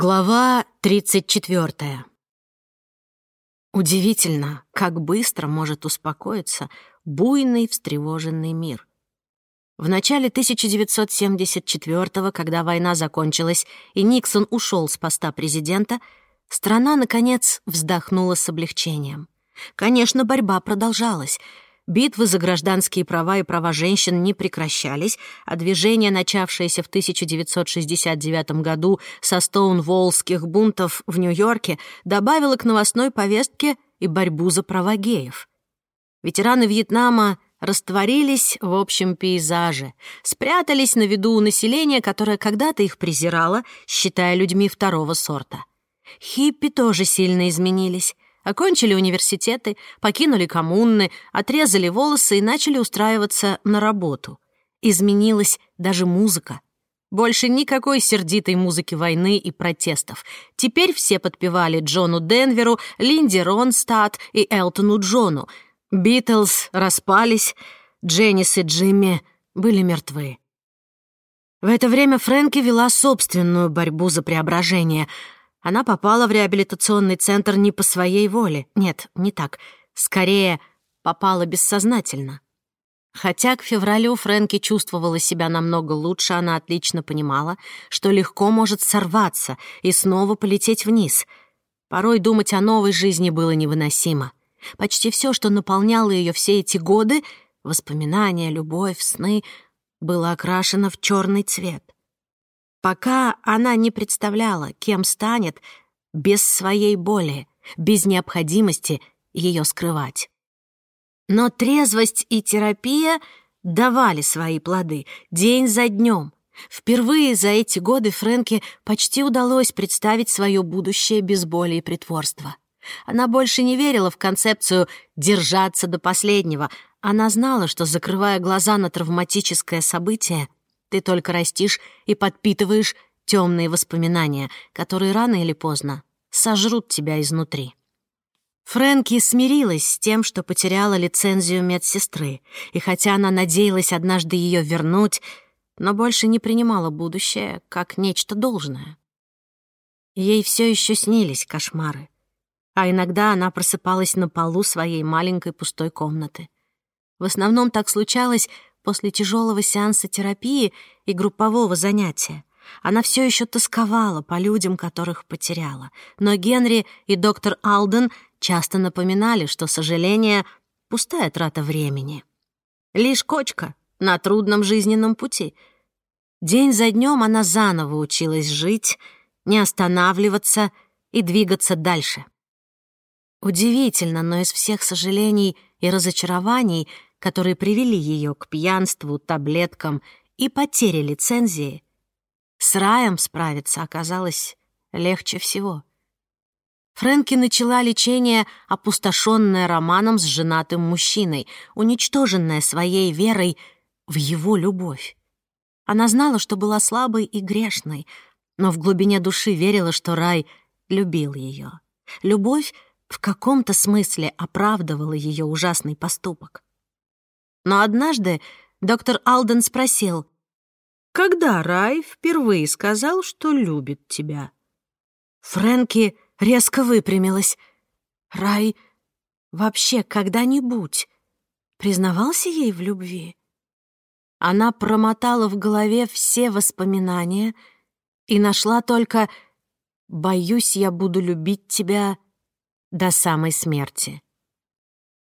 Глава 34. Удивительно, как быстро может успокоиться буйный встревоженный мир. В начале 1974 когда война закончилась и Никсон ушел с поста президента, страна, наконец, вздохнула с облегчением. Конечно, борьба продолжалась — Битвы за гражданские права и права женщин не прекращались, а движение, начавшееся в 1969 году со стоунволлских бунтов в Нью-Йорке, добавило к новостной повестке и борьбу за права геев. Ветераны Вьетнама растворились в общем пейзаже, спрятались на виду у населения, которое когда-то их презирало, считая людьми второго сорта. Хиппи тоже сильно изменились. Окончили университеты, покинули коммуны, отрезали волосы и начали устраиваться на работу. Изменилась даже музыка. Больше никакой сердитой музыки войны и протестов. Теперь все подпевали Джону Денверу, Линди Ронстадт и Элтону Джону. Битлз распались, Дженнис и Джимми были мертвы. В это время Фрэнки вела собственную борьбу за преображение — она попала в реабилитационный центр не по своей воле. Нет, не так. Скорее, попала бессознательно. Хотя к февралю Фрэнки чувствовала себя намного лучше, она отлично понимала, что легко может сорваться и снова полететь вниз. Порой думать о новой жизни было невыносимо. Почти все, что наполняло ее все эти годы — воспоминания, любовь, сны — было окрашено в черный цвет пока она не представляла, кем станет без своей боли, без необходимости ее скрывать. Но трезвость и терапия давали свои плоды день за днем. Впервые за эти годы Фрэнке почти удалось представить свое будущее без боли и притворства. Она больше не верила в концепцию «держаться до последнего». Она знала, что, закрывая глаза на травматическое событие, ты только растишь и подпитываешь темные воспоминания, которые рано или поздно сожрут тебя изнутри. Фрэнки смирилась с тем, что потеряла лицензию медсестры, и хотя она надеялась однажды ее вернуть, но больше не принимала будущее как нечто должное. Ей все еще снились кошмары, а иногда она просыпалась на полу своей маленькой пустой комнаты. В основном так случалось, после тяжелого сеанса терапии и группового занятия. Она все еще тосковала по людям, которых потеряла. Но Генри и доктор Алден часто напоминали, что сожаление — пустая трата времени. Лишь кочка на трудном жизненном пути. День за днем она заново училась жить, не останавливаться и двигаться дальше. Удивительно, но из всех сожалений и разочарований — которые привели ее к пьянству, таблеткам и потере лицензии, с раем справиться оказалось легче всего. Фрэнки начала лечение, опустошенное романом с женатым мужчиной, уничтоженное своей верой в его любовь. Она знала, что была слабой и грешной, но в глубине души верила, что рай любил ее. Любовь в каком-то смысле оправдывала ее ужасный поступок. Но однажды доктор Алден спросил, «Когда Рай впервые сказал, что любит тебя?» Фрэнки резко выпрямилась. «Рай вообще когда-нибудь признавался ей в любви?» Она промотала в голове все воспоминания и нашла только «Боюсь, я буду любить тебя до самой смерти».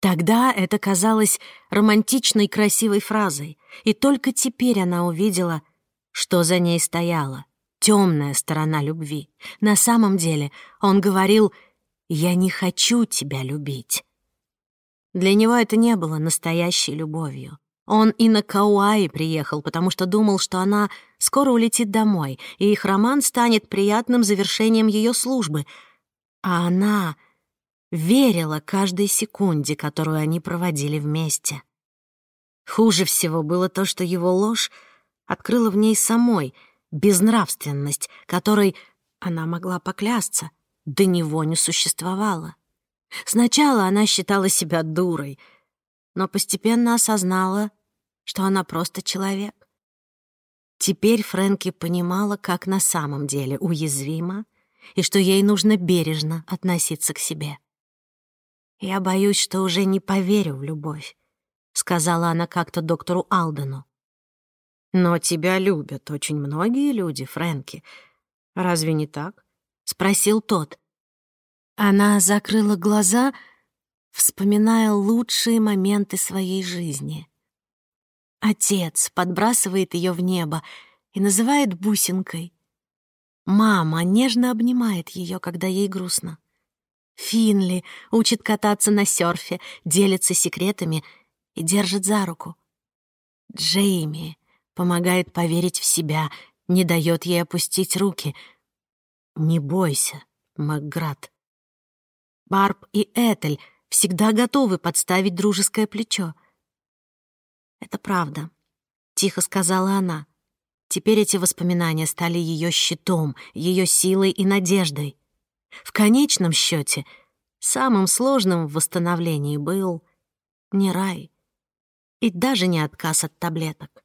Тогда это казалось романтичной красивой фразой, и только теперь она увидела, что за ней стояла. Темная сторона любви. На самом деле он говорил «Я не хочу тебя любить». Для него это не было настоящей любовью. Он и на Кауаи приехал, потому что думал, что она скоро улетит домой, и их роман станет приятным завершением ее службы. А она верила каждой секунде, которую они проводили вместе. Хуже всего было то, что его ложь открыла в ней самой безнравственность, которой она могла поклясться, до него не существовало. Сначала она считала себя дурой, но постепенно осознала, что она просто человек. Теперь Фрэнки понимала, как на самом деле уязвима и что ей нужно бережно относиться к себе. «Я боюсь, что уже не поверю в любовь», — сказала она как-то доктору Алдену. «Но тебя любят очень многие люди, Фрэнки. Разве не так?» — спросил тот. Она закрыла глаза, вспоминая лучшие моменты своей жизни. Отец подбрасывает ее в небо и называет бусинкой. Мама нежно обнимает ее, когда ей грустно. Финли учит кататься на серфе, делится секретами и держит за руку. Джейми помогает поверить в себя, не дает ей опустить руки. Не бойся, Макград. Барб и Этель всегда готовы подставить дружеское плечо. «Это правда», — тихо сказала она. Теперь эти воспоминания стали ее щитом, ее силой и надеждой. В конечном счете, самым сложным в восстановлении был не рай и даже не отказ от таблеток.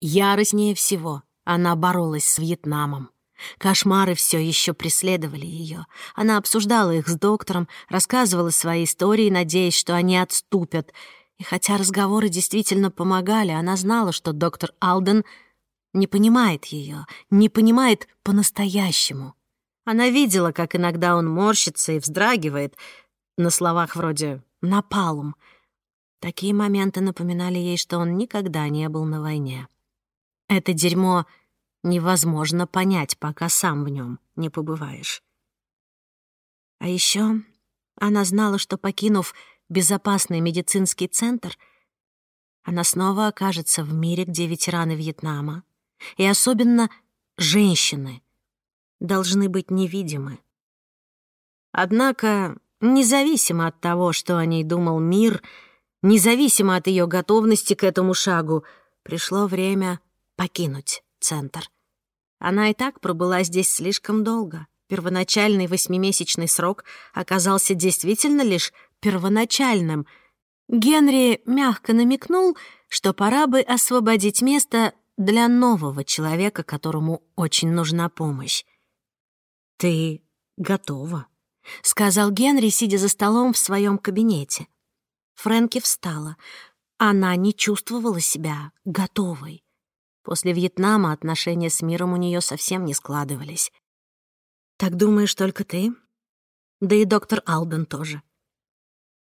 Яростнее всего она боролась с Вьетнамом. Кошмары все еще преследовали ее. Она обсуждала их с доктором, рассказывала свои истории, надеясь, что они отступят. И хотя разговоры действительно помогали, она знала, что доктор Алден не понимает ее, не понимает по-настоящему. Она видела, как иногда он морщится и вздрагивает, на словах вроде «напалм». Такие моменты напоминали ей, что он никогда не был на войне. Это дерьмо невозможно понять, пока сам в нем не побываешь. А еще она знала, что, покинув безопасный медицинский центр, она снова окажется в мире, где ветераны Вьетнама, и особенно женщины, должны быть невидимы. Однако, независимо от того, что о ней думал мир, независимо от ее готовности к этому шагу, пришло время покинуть центр. Она и так пробыла здесь слишком долго. Первоначальный восьмимесячный срок оказался действительно лишь первоначальным. Генри мягко намекнул, что пора бы освободить место для нового человека, которому очень нужна помощь. «Ты готова», — сказал Генри, сидя за столом в своем кабинете. Фрэнки встала. Она не чувствовала себя готовой. После Вьетнама отношения с миром у нее совсем не складывались. «Так думаешь только ты?» Да и доктор Алден тоже.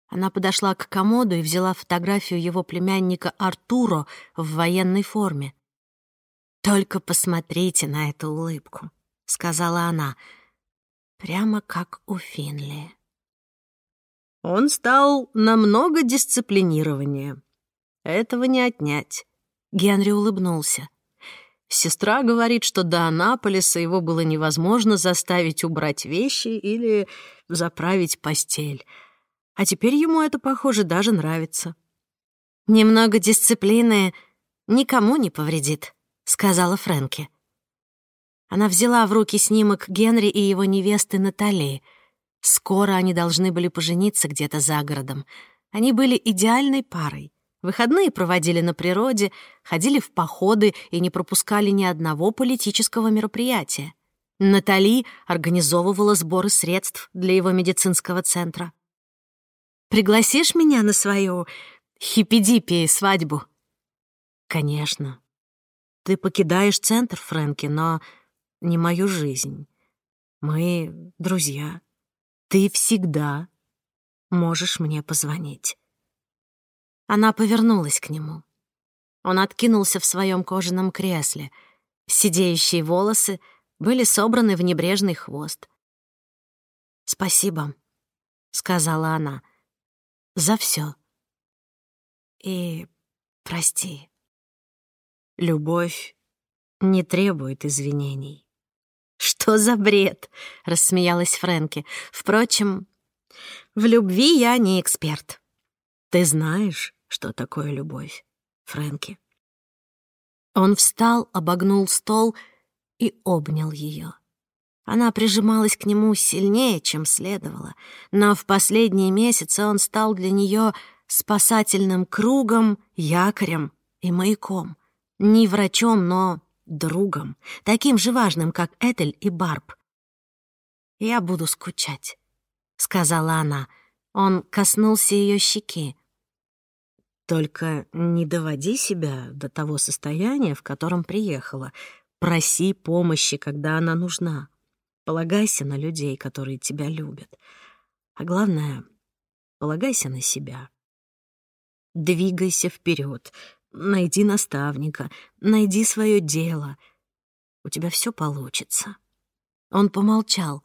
Она подошла к комоду и взяла фотографию его племянника Артуро в военной форме. «Только посмотрите на эту улыбку», — сказала она, прямо как у Финли. Он стал намного дисциплинированнее. Этого не отнять. Генри улыбнулся. Сестра говорит, что до Анаполиса его было невозможно заставить убрать вещи или заправить постель. А теперь ему это, похоже, даже нравится. «Немного дисциплины никому не повредит», — сказала Фрэнки. Она взяла в руки снимок Генри и его невесты Натали. Скоро они должны были пожениться где-то за городом. Они были идеальной парой. Выходные проводили на природе, ходили в походы и не пропускали ни одного политического мероприятия. Натали организовывала сборы средств для его медицинского центра. «Пригласишь меня на свою хиппи свадьбу?» «Конечно. Ты покидаешь центр, Фрэнки, но не мою жизнь. Мы друзья. Ты всегда можешь мне позвонить». Она повернулась к нему. Он откинулся в своем кожаном кресле. Сидеющие волосы были собраны в небрежный хвост. «Спасибо», — сказала она, — «за все. И прости. Любовь не требует извинений». «Что за бред?» — рассмеялась Фрэнки. «Впрочем, в любви я не эксперт». «Ты знаешь, что такое любовь, Фрэнки. Он встал, обогнул стол и обнял ее. Она прижималась к нему сильнее, чем следовало, но в последние месяцы он стал для нее спасательным кругом, якорем и маяком. Не врачом, но другом, таким же важным, как Этель и Барб. «Я буду скучать», — сказала она. Он коснулся ее щеки. «Только не доводи себя до того состояния, в котором приехала. Проси помощи, когда она нужна. Полагайся на людей, которые тебя любят. А главное, полагайся на себя. Двигайся вперед, найди наставника, найди свое дело. У тебя все получится. Он помолчал.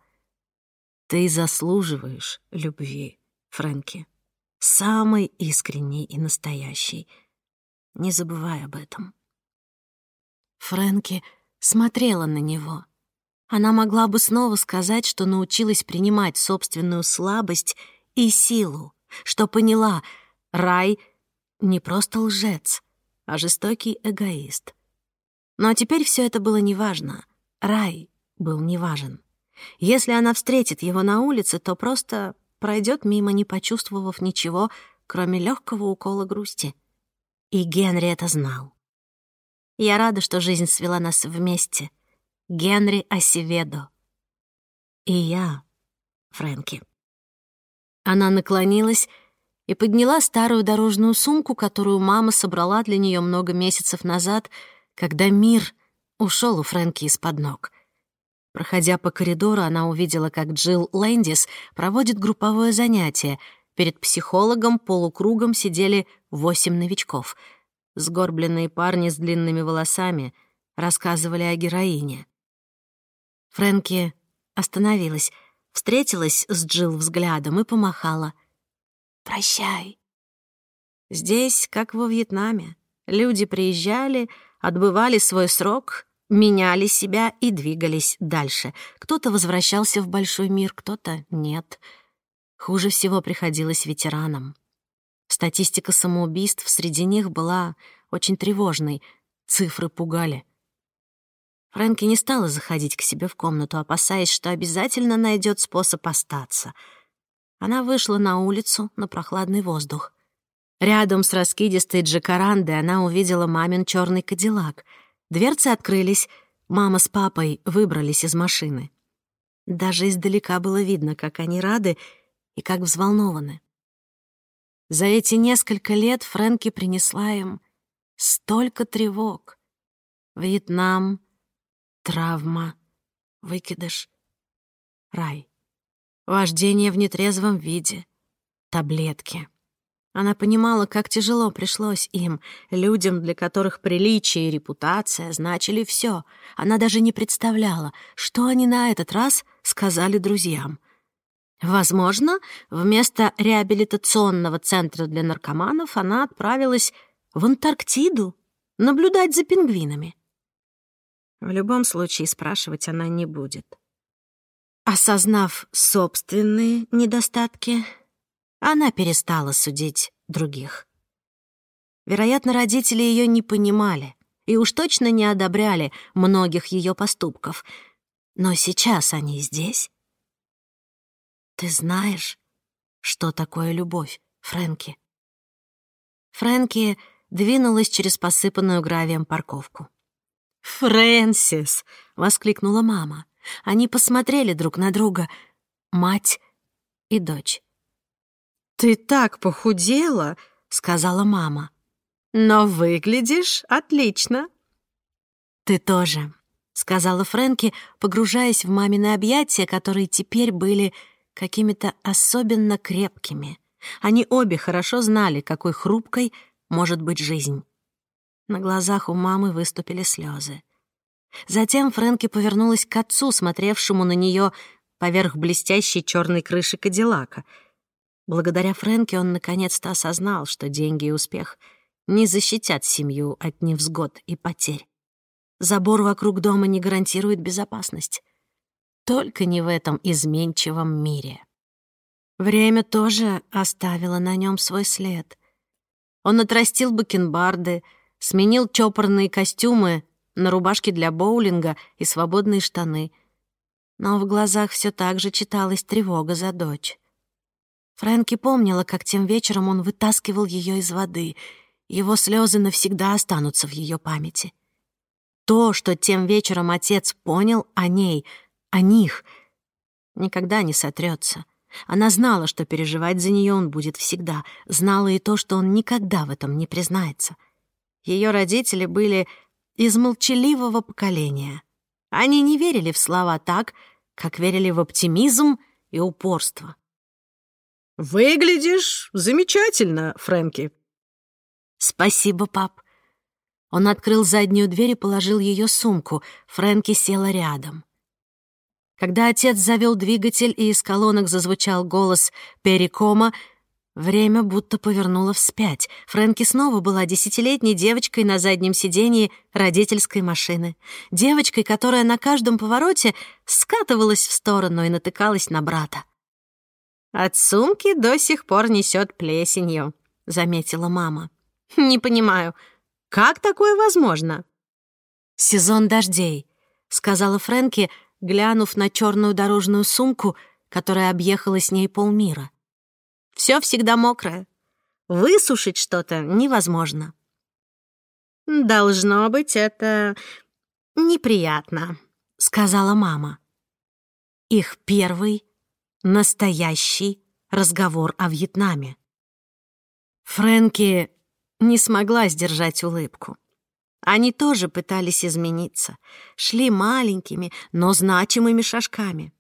Ты заслуживаешь любви, Фрэнки. Самой искренней и настоящей. Не забывай об этом. Фрэнки смотрела на него. Она могла бы снова сказать, что научилась принимать собственную слабость и силу, что поняла, рай — не просто лжец, а жестокий эгоист. Но теперь все это было неважно. Рай был неважен. Если она встретит его на улице, то просто пройдет мимо, не почувствовав ничего, кроме легкого укола грусти. И Генри это знал. Я рада, что жизнь свела нас вместе — Генри Осеведо. И я, Фрэнки. Она наклонилась и подняла старую дорожную сумку, которую мама собрала для нее много месяцев назад, когда мир ушел у Фрэнки из-под ног. Проходя по коридору, она увидела, как Джилл Лэндис проводит групповое занятие. Перед психологом полукругом сидели восемь новичков. Сгорбленные парни с длинными волосами рассказывали о героине. Фрэнки остановилась, встретилась с Джилл взглядом и помахала. «Прощай». Здесь, как во Вьетнаме, люди приезжали, отбывали свой срок, меняли себя и двигались дальше. Кто-то возвращался в большой мир, кто-то нет. Хуже всего приходилось ветеранам. Статистика самоубийств среди них была очень тревожной, цифры пугали. Фрэнки не стала заходить к себе в комнату, опасаясь, что обязательно найдет способ остаться. Она вышла на улицу, на прохладный воздух. Рядом с раскидистой джекарандой она увидела мамин черный кадиллак. Дверцы открылись, мама с папой выбрались из машины. Даже издалека было видно, как они рады и как взволнованы. За эти несколько лет Фрэнки принесла им столько тревог. Вьетнам, Травма, выкидыш, рай. Вождение в нетрезвом виде, таблетки. Она понимала, как тяжело пришлось им, людям, для которых приличие и репутация значили все. Она даже не представляла, что они на этот раз сказали друзьям. Возможно, вместо реабилитационного центра для наркоманов она отправилась в Антарктиду наблюдать за пингвинами. В любом случае спрашивать она не будет. Осознав собственные недостатки, она перестала судить других. Вероятно, родители ее не понимали и уж точно не одобряли многих ее поступков. Но сейчас они здесь. Ты знаешь, что такое любовь, Фрэнки? Фрэнки двинулась через посыпанную гравием парковку. «Фрэнсис!» — воскликнула мама. Они посмотрели друг на друга, мать и дочь. «Ты так похудела!» — сказала мама. «Но выглядишь отлично!» «Ты тоже», — сказала Фрэнки, погружаясь в мамины объятия, которые теперь были какими-то особенно крепкими. Они обе хорошо знали, какой хрупкой может быть жизнь. На глазах у мамы выступили слезы. Затем Фрэнки повернулась к отцу, смотревшему на нее поверх блестящей черной крыши Кадиллака. Благодаря Фрэнке он наконец-то осознал, что деньги и успех не защитят семью от невзгод и потерь. Забор вокруг дома не гарантирует безопасность. Только не в этом изменчивом мире. Время тоже оставило на нем свой след. Он отрастил бакенбарды — сменил чопорные костюмы на рубашки для боулинга и свободные штаны. Но в глазах все так же читалась тревога за дочь. Фрэнки помнила, как тем вечером он вытаскивал ее из воды. Его слезы навсегда останутся в ее памяти. То, что тем вечером отец понял о ней, о них, никогда не сотрется. Она знала, что переживать за нее он будет всегда, знала и то, что он никогда в этом не признается. Ее родители были из молчаливого поколения. Они не верили в слова так, как верили в оптимизм и упорство. «Выглядишь замечательно, Фрэнки». «Спасибо, пап». Он открыл заднюю дверь и положил ее сумку. Фрэнки села рядом. Когда отец завел двигатель и из колонок зазвучал голос Перикома, время будто повернуло вспять. Фрэнки снова была десятилетней девочкой на заднем сидении родительской машины. Девочкой, которая на каждом повороте скатывалась в сторону и натыкалась на брата. «От сумки до сих пор несет плесенью», — заметила мама. «Не понимаю, как такое возможно?» «Сезон дождей», — сказала Фрэнки, — глянув на черную дорожную сумку, которая объехала с ней полмира. Все всегда мокрое. Высушить что-то невозможно. «Должно быть, это неприятно», — сказала мама. Их первый настоящий разговор о Вьетнаме. Фрэнки не смогла сдержать улыбку. Они тоже пытались измениться, шли маленькими, но значимыми шажками.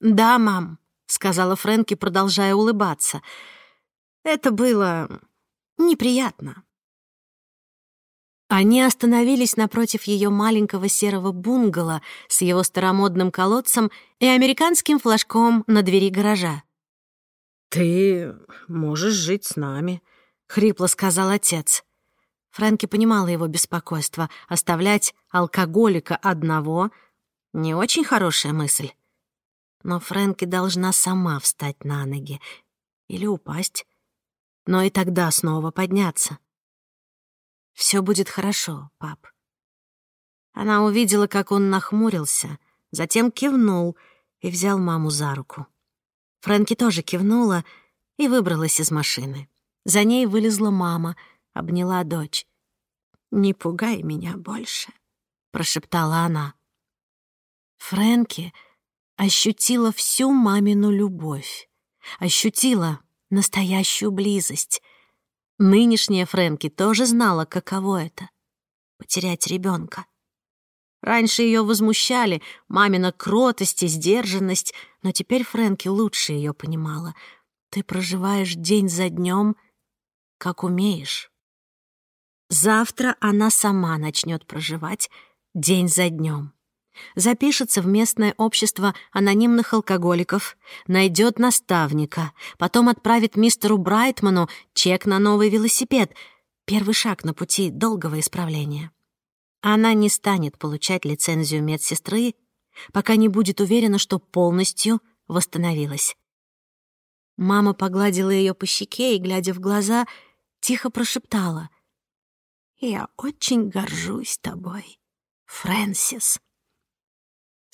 «Да, мам», — сказала Фрэнки, продолжая улыбаться. «Это было неприятно». Они остановились напротив ее маленького серого бунгало с его старомодным колодцем и американским флажком на двери гаража. «Ты можешь жить с нами», — хрипло сказал отец. Фрэнки понимала его беспокойство. Оставлять алкоголика одного — не очень хорошая мысль. Но Фрэнки должна сама встать на ноги или упасть, но и тогда снова подняться. Все будет хорошо, пап». Она увидела, как он нахмурился, затем кивнул и взял маму за руку. Фрэнки тоже кивнула и выбралась из машины. За ней вылезла мама — обняла дочь. «Не пугай меня больше», — прошептала она. Фрэнки ощутила всю мамину любовь, ощутила настоящую близость. Нынешняя Фрэнки тоже знала, каково это — потерять ребенка. Раньше ее возмущали мамина кротость и сдержанность, но теперь Фрэнки лучше ее понимала. Ты проживаешь день за днем, как умеешь. Завтра она сама начнет проживать день за днем. Запишется в местное общество анонимных алкоголиков, найдет наставника, потом отправит мистеру Брайтману чек на новый велосипед. Первый шаг на пути долгого исправления. Она не станет получать лицензию медсестры, пока не будет уверена, что полностью восстановилась. Мама погладила ее по щеке и, глядя в глаза, тихо прошептала. Я очень горжусь тобой, Фрэнсис.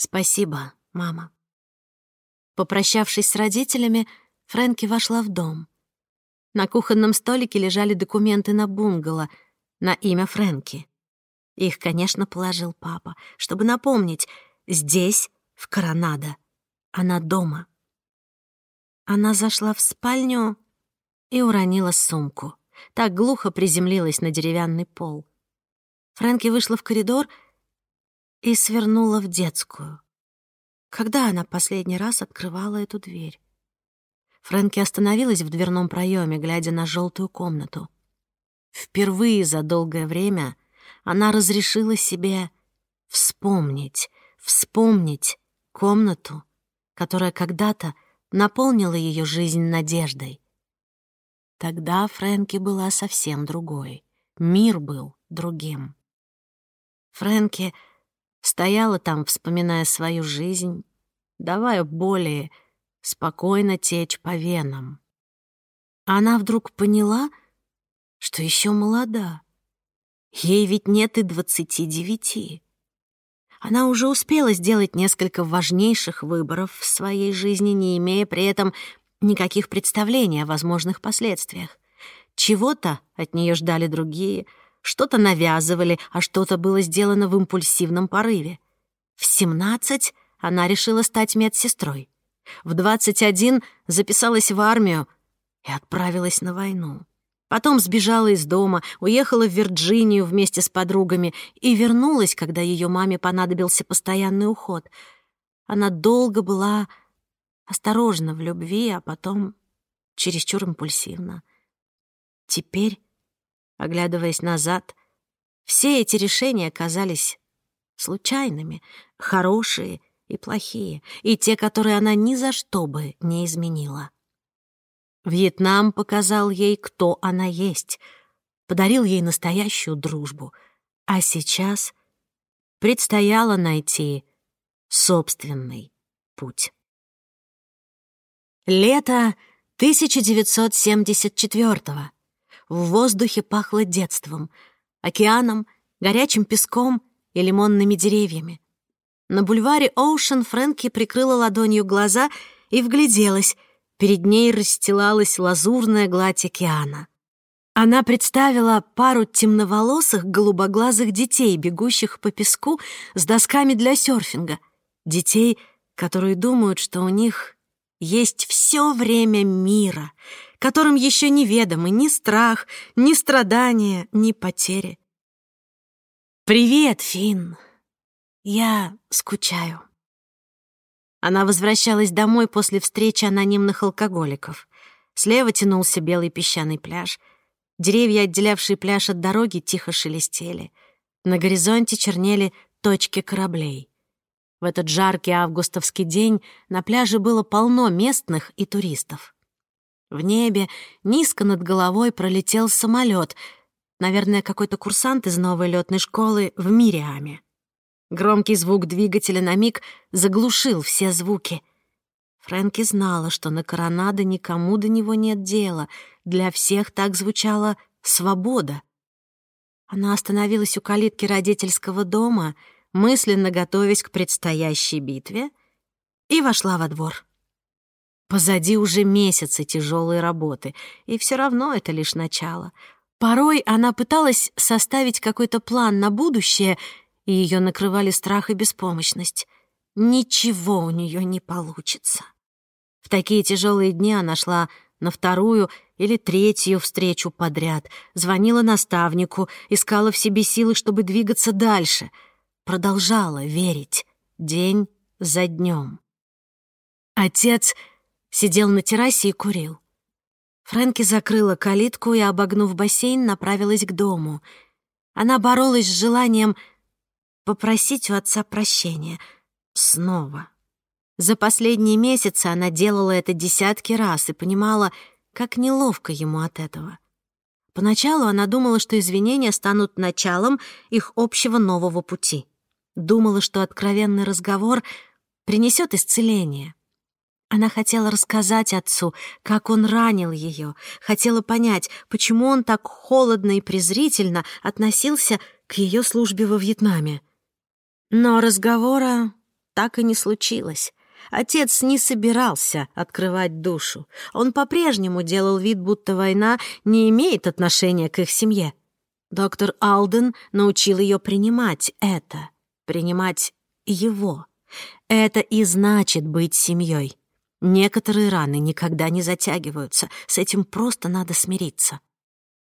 Спасибо, мама. Попрощавшись с родителями, Фрэнки вошла в дом. На кухонном столике лежали документы на бунгало на имя Фрэнки. Их, конечно, положил папа, чтобы напомнить, здесь, в Коронадо, она дома. Она зашла в спальню и уронила сумку так глухо приземлилась на деревянный пол. Фрэнки вышла в коридор и свернула в детскую. Когда она последний раз открывала эту дверь? Фрэнки остановилась в дверном проеме, глядя на желтую комнату. Впервые за долгое время она разрешила себе вспомнить, вспомнить комнату, которая когда-то наполнила ее жизнь надеждой. Тогда Фрэнки была совсем другой. Мир был другим. Фрэнки стояла там, вспоминая свою жизнь, давая более спокойно течь по венам. Она вдруг поняла, что еще молода. Ей ведь нет и двадцати девяти. Она уже успела сделать несколько важнейших выборов в своей жизни, не имея при этом никаких представлений о возможных последствиях. Чего-то от нее ждали другие, что-то навязывали, а что-то было сделано в импульсивном порыве. В семнадцать она решила стать медсестрой. В 21 записалась в армию и отправилась на войну. Потом сбежала из дома, уехала в Вирджинию вместе с подругами и вернулась, когда ее маме понадобился постоянный уход. Она долго была осторожна в любви, а потом чересчур импульсивна. Теперь, оглядываясь назад, все эти решения казались случайными, хорошие и плохие, и те, которые она ни за что бы не изменила. Вьетнам показал ей, кто она есть, подарил ей настоящую дружбу, а сейчас предстояло найти собственный путь. Лето 1974-го. В воздухе пахло детством, океаном, горячим песком и лимонными деревьями. На бульваре Оушен Фрэнки прикрыла ладонью глаза и вгляделась. Перед ней расстилалась лазурная гладь океана. Она представила пару темноволосых голубоглазых детей, бегущих по песку с досками для серфинга. Детей, которые думают, что у них есть все время мира, которым еще неведомы ни страх, ни страдания, ни потери. «Привет, Финн!» Я скучаю. Она возвращалась домой после встречи анонимных алкоголиков. Слева тянулся белый песчаный пляж. Деревья, отделявшие пляж от дороги, тихо шелестели. На горизонте чернели точки кораблей. В этот жаркий августовский день на пляже было полно местных и туристов. В небе низко над головой пролетел самолет, наверное, какой-то курсант из новой летной школы в Мириаме. Громкий звук двигателя на миг заглушил все звуки. Фрэнки знала, что на коронадо никому до него нет дела. Для всех так звучала «свобода». Она остановилась у калитки родительского дома, мысленно готовясь к предстоящей битве, и вошла во двор. Позади уже месяцы тяжелой работы, и все равно это лишь начало. Порой она пыталась составить какой-то план на будущее — и ее накрывали страх и беспомощность. Ничего у нее не получится. В такие тяжелые дни она шла на вторую или третью встречу подряд, звонила наставнику, искала в себе силы, чтобы двигаться дальше, продолжала верить день за днем. Отец сидел на террасе и курил. Фрэнки закрыла калитку и, обогнув бассейн, направилась к дому. Она боролась с желанием попросить у отца прощения. Снова. За последние месяцы она делала это десятки раз и понимала, как неловко ему от этого. Поначалу она думала, что извинения станут началом их общего нового пути. Думала, что откровенный разговор принесет исцеление. Она хотела рассказать отцу, как он ранил ее, хотела понять, почему он так холодно и презрительно относился к ее службе во Вьетнаме. Но разговора так и не случилось. Отец не собирался открывать душу. Он по-прежнему делал вид, будто война не имеет отношения к их семье. Доктор Алден научил ее принимать это, принимать его. Это и значит быть семьей. Некоторые раны никогда не затягиваются, с этим просто надо смириться.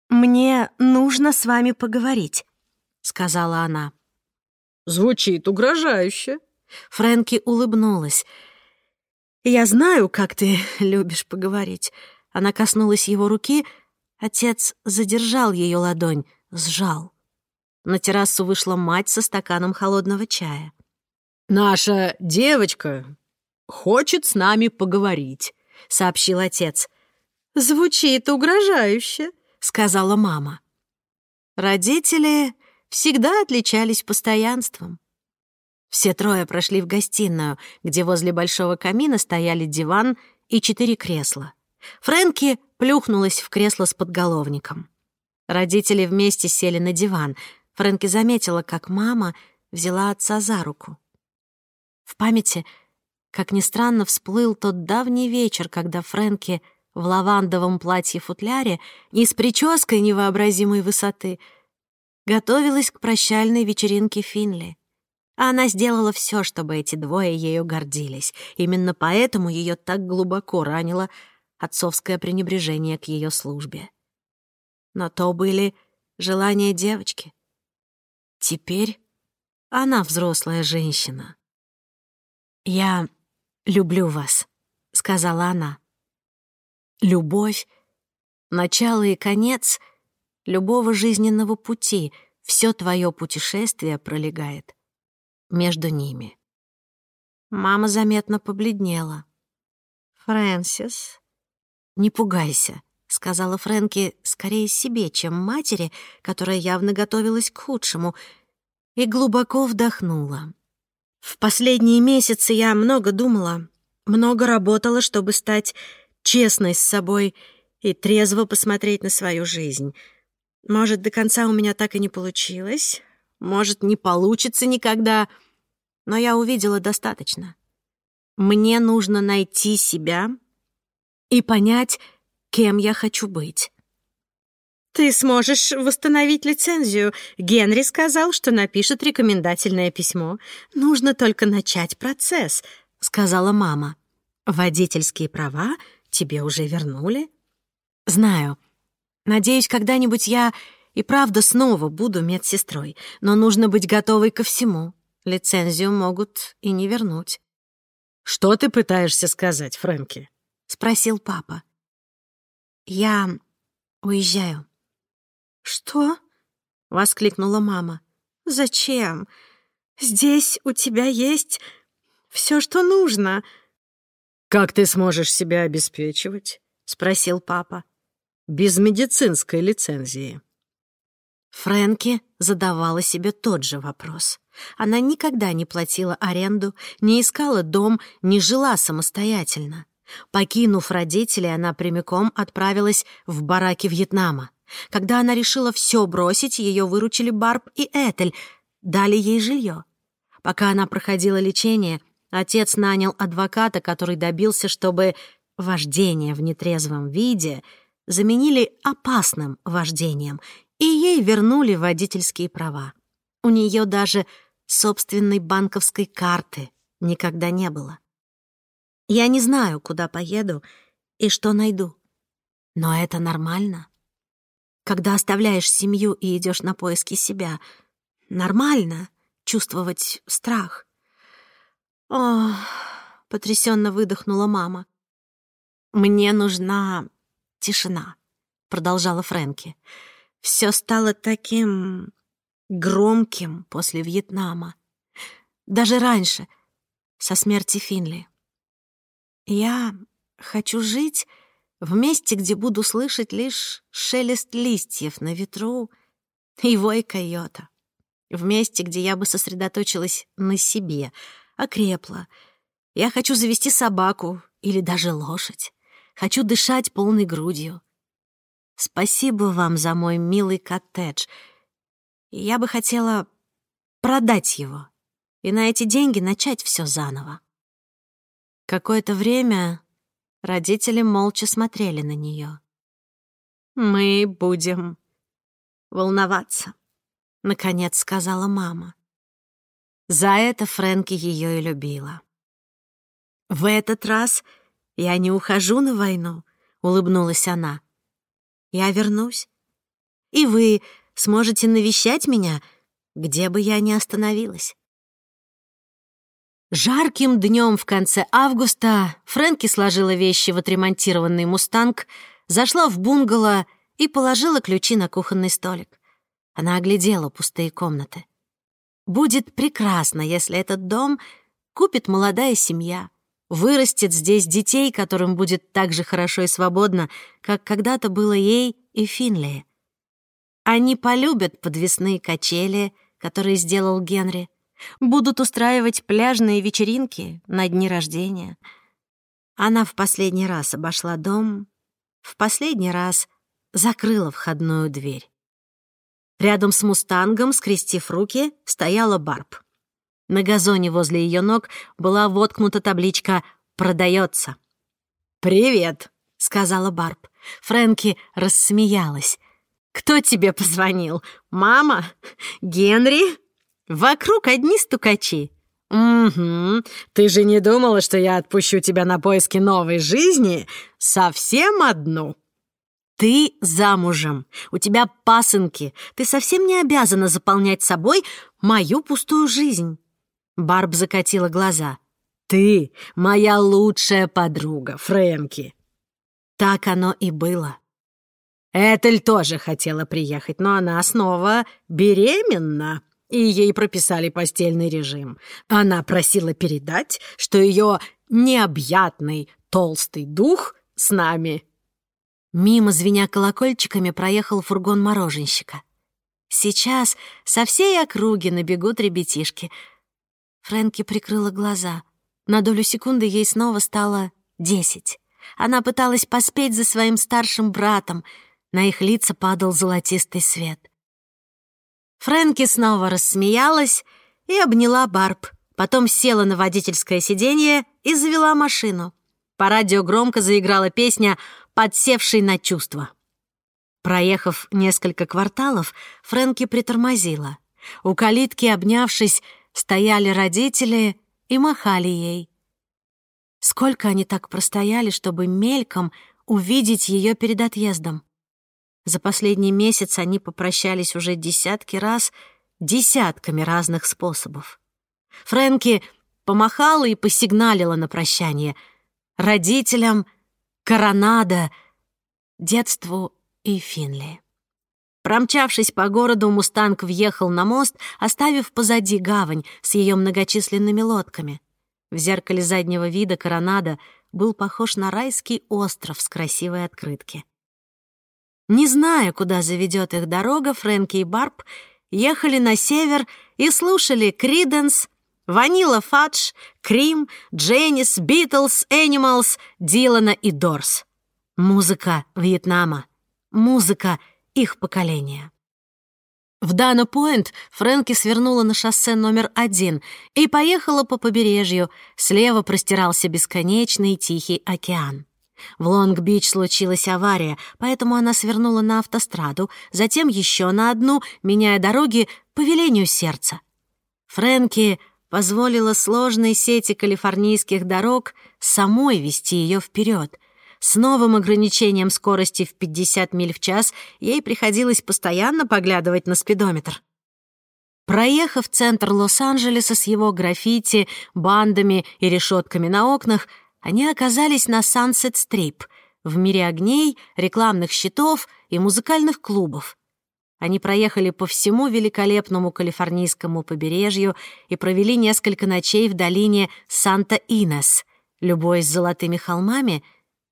«Мне нужно с вами поговорить», — сказала она. Звучит угрожающе. Фрэнки улыбнулась. «Я знаю, как ты любишь поговорить». Она коснулась его руки. Отец задержал ее ладонь, сжал. На террасу вышла мать со стаканом холодного чая. «Наша девочка хочет с нами поговорить», — сообщил отец. «Звучит угрожающе», — сказала мама. Родители всегда отличались постоянством. Все трое прошли в гостиную, где возле большого камина стояли диван и четыре кресла. Фрэнки плюхнулась в кресло с подголовником. Родители вместе сели на диван. Фрэнки заметила, как мама взяла отца за руку. В памяти, как ни странно, всплыл тот давний вечер, когда Фрэнки в лавандовом платье-футляре и с прической невообразимой высоты — готовилась к прощальной вечеринке Финли. Она сделала все, чтобы эти двое ею гордились. Именно поэтому ее так глубоко ранило отцовское пренебрежение к ее службе. Но то были желания девочки. Теперь она взрослая женщина. «Я люблю вас», — сказала она. Любовь — начало и конец любого жизненного пути, все твое путешествие пролегает между ними. Мама заметно побледнела. «Фрэнсис, не пугайся», — сказала Фрэнки скорее себе, чем матери, которая явно готовилась к худшему, и глубоко вдохнула. «В последние месяцы я много думала, много работала, чтобы стать честной с собой и трезво посмотреть на свою жизнь. Может, до конца у меня так и не получилось, может, не получится никогда, но я увидела достаточно. Мне нужно найти себя и понять, кем я хочу быть. «Ты сможешь восстановить лицензию. Генри сказал, что напишет рекомендательное письмо. Нужно только начать процесс», — сказала мама. «Водительские права тебе уже вернули?» «Знаю. Надеюсь, когда-нибудь я и правда снова буду медсестрой, но нужно быть готовой ко всему. Лицензию могут и не вернуть». «Что ты пытаешься сказать, Фрэнки?» — спросил папа. «Я уезжаю». «Что?» — воскликнула мама. «Зачем? Здесь у тебя есть все, что нужно». «Как ты сможешь себя обеспечивать?» — спросил папа. «Без медицинской лицензии». Фрэнки задавала себе тот же вопрос. Она никогда не платила аренду, не искала дом, не жила самостоятельно. Покинув родителей, она прямиком отправилась в бараки Вьетнама. Когда она решила все бросить, ее выручили Барб и Этель, дали ей жилье. Пока она проходила лечение, отец нанял адвоката, который добился, чтобы вождение в нетрезвом виде заменили опасным вождением, и ей вернули водительские права. У нее даже собственной банковской карты никогда не было. Я не знаю, куда поеду и что найду. Но это нормально. Когда оставляешь семью и идешь на поиски себя, нормально чувствовать страх. О, потрясенно выдохнула мама. Мне нужна тишина, продолжала Фрэнки. Все стало таким громким после Вьетнама. Даже раньше, со смерти Финли. Я хочу жить в месте, где буду слышать лишь шелест листьев на ветру и вой койота. В месте, где я бы сосредоточилась на себе, окрепла. Я хочу завести собаку или даже лошадь. Хочу дышать полной грудью. Спасибо вам за мой милый коттедж. Я бы хотела продать его и на эти деньги начать все заново. Какое-то время Родители молча смотрели на нее. «Мы будем волноваться», — наконец сказала мама. За это Фрэнки ее и любила. «В этот раз я не ухожу на войну», — улыбнулась она. «Я вернусь, и вы сможете навещать меня, где бы я ни остановилась». Жарким днем в конце августа Фрэнки сложила вещи в отремонтированный «Мустанг», зашла в бунгало и положила ключи на кухонный столик. Она оглядела пустые комнаты. Будет прекрасно, если этот дом купит молодая семья, вырастет здесь детей, которым будет так же хорошо и свободно, как когда-то было ей и Финли. Они полюбят подвесные качели, которые сделал Генри, Будут устраивать пляжные вечеринки на дни рождения. Она в последний раз обошла дом, в последний раз закрыла входную дверь. Рядом с «Мустангом», скрестив руки, стояла Барб. На газоне возле ее ног была воткнута табличка «Продается». «Привет», — сказала Барб. Фрэнки рассмеялась. «Кто тебе позвонил? Мама? Генри?» Вокруг одни стукачи. «Угу. Ты же не думала, что я отпущу тебя на поиски новой жизни? Совсем одну?» Ты замужем, у тебя пасынки, ты совсем не обязана заполнять собой мою пустую жизнь. Барб закатила глаза. Ты моя лучшая подруга, Фрэнки. Так оно и было. Этель тоже хотела приехать, но она снова беременна, и ей прописали постельный режим. Она просила передать, что ее необъятный толстый дух с нами. Мимо, звеня колокольчиками, проехал фургон мороженщика. Сейчас со всей округи набегут ребятишки. Фрэнки прикрыла глаза. На долю секунды ей снова стало десять. Она пыталась поспеть за своим старшим братом — на их лица падал золотистый свет. Фрэнки снова рассмеялась и обняла Барб. Потом села на водительское сиденье и завела машину. По радио громко заиграла песня «Подсевший на чувства». Проехав несколько кварталов, Фрэнки притормозила. У калитки, обнявшись, стояли родители и махали ей. Сколько они так простояли, чтобы мельком увидеть ее перед отъездом? За последний месяц они попрощались уже десятки раз, десятками разных способов. Фрэнки помахала и посигналила на прощание. Родителям, Коронада, детству и Финли. Промчавшись по городу, «Мустанг» въехал на мост, оставив позади гавань с ее многочисленными лодками. В зеркале заднего вида Коронада был похож на райский остров с красивой открытки. Не зная, куда заведет их дорога, Фрэнки и Барб ехали на север и слушали Криденс, Ванила Фадж, Крим, Дженнис, Битлз, Энималс, Дилана и Дорс. Музыка Вьетнама. Музыка их поколения. В Дана-Пойнт Фрэнки свернула на шоссе номер один и поехала по побережью. Слева простирался бесконечный тихий океан. В Лонг-Бич случилась авария, поэтому она свернула на автостраду, затем еще на одну, меняя дороги по велению сердца. Фрэнки позволила сложной сети калифорнийских дорог самой вести ее вперед. С новым ограничением скорости в 50 миль в час ей приходилось постоянно поглядывать на спидометр. Проехав центр Лос-Анджелеса с его граффити, бандами и решетками на окнах, они оказались на Сансет-Стрип, в мире огней, рекламных щитов и музыкальных клубов. Они проехали по всему великолепному калифорнийскому побережью и провели несколько ночей в долине Санта-Инес. Любой с золотыми холмами,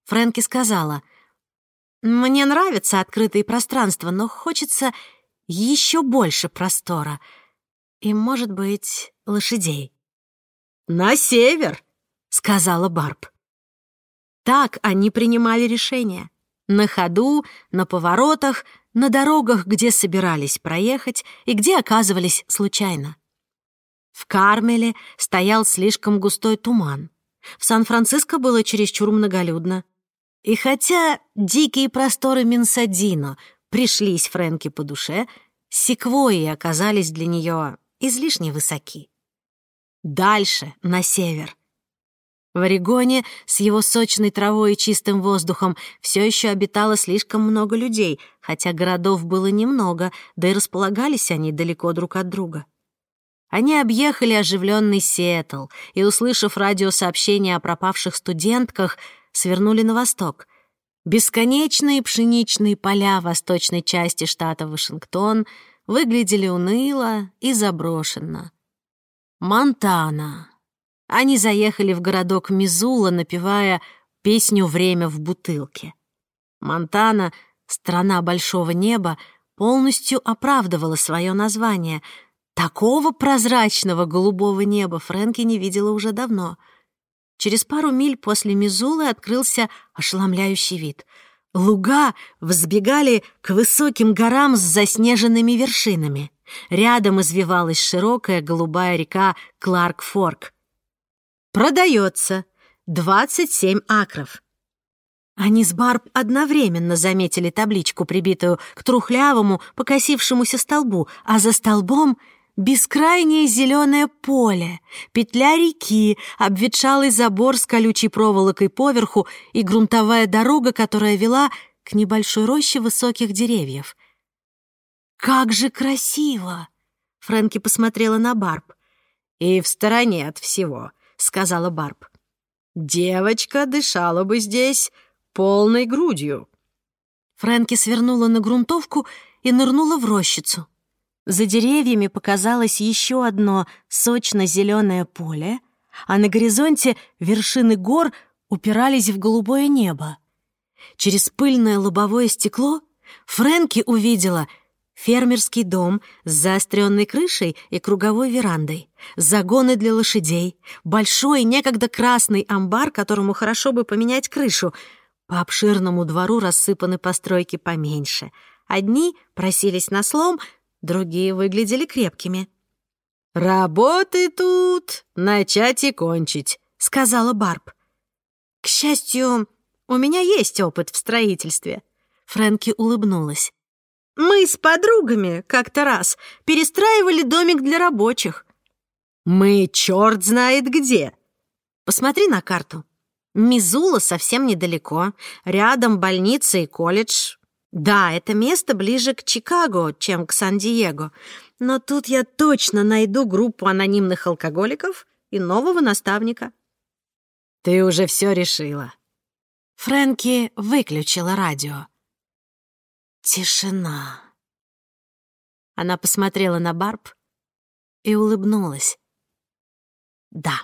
Фрэнки сказала, «Мне нравятся открытые пространства, но хочется еще больше простора и, может быть, лошадей». «На север!» — сказала Барб. Так они принимали решения. На ходу, на поворотах, на дорогах, где собирались проехать и где оказывались случайно. В Кармеле стоял слишком густой туман. В Сан-Франциско было чересчур многолюдно. И хотя дикие просторы Минсадино пришлись Фрэнке по душе, секвои оказались для нее излишне высоки. Дальше, на север, в Орегоне с его сочной травой и чистым воздухом все еще обитало слишком много людей, хотя городов было немного, да и располагались они далеко друг от друга. Они объехали оживленный Сиэтл и, услышав радиосообщение о пропавших студентках, свернули на восток. Бесконечные пшеничные поля восточной части штата Вашингтон выглядели уныло и заброшенно. Монтана. Они заехали в городок Мизула, напевая песню «Время в бутылке». Монтана, страна большого неба, полностью оправдывала свое название. Такого прозрачного голубого неба Фрэнки не видела уже давно. Через пару миль после Мизулы открылся ошеломляющий вид. Луга взбегали к высоким горам с заснеженными вершинами. Рядом извивалась широкая голубая река Кларк-Форк — Продается 27 акров. Они с Барб одновременно заметили табличку, прибитую к трухлявому, покосившемуся столбу, а за столбом бескрайнее зеленое поле, петля реки, обветшалый забор с колючей проволокой поверху и грунтовая дорога, которая вела к небольшой роще высоких деревьев. «Как же красиво!» Фрэнки посмотрела на Барб. «И в стороне от всего», — сказала Барб. «Девочка дышала бы здесь полной грудью». Фрэнки свернула на грунтовку и нырнула в рощицу. За деревьями показалось еще одно сочно-зеленое поле, а на горизонте вершины гор упирались в голубое небо. Через пыльное лобовое стекло Фрэнки увидела фермерский дом с заостренной крышей и круговой верандой, загоны для лошадей, большой некогда красный амбар, которому хорошо бы поменять крышу — по обширному двору рассыпаны постройки поменьше. Одни просились на слом, другие выглядели крепкими. «Работы тут начать и кончить», — сказала Барб. «К счастью, у меня есть опыт в строительстве», — Фрэнки улыбнулась. «Мы с подругами как-то раз перестраивали домик для рабочих». «Мы черт знает где». «Посмотри на карту. Мизула совсем недалеко. Рядом больница и колледж. Да, это место ближе к Чикаго, чем к Сан-Диего. Но тут я точно найду группу анонимных алкоголиков и нового наставника. Ты уже все решила. Фрэнки выключила радио. Тишина. Она посмотрела на Барб и улыбнулась. Да.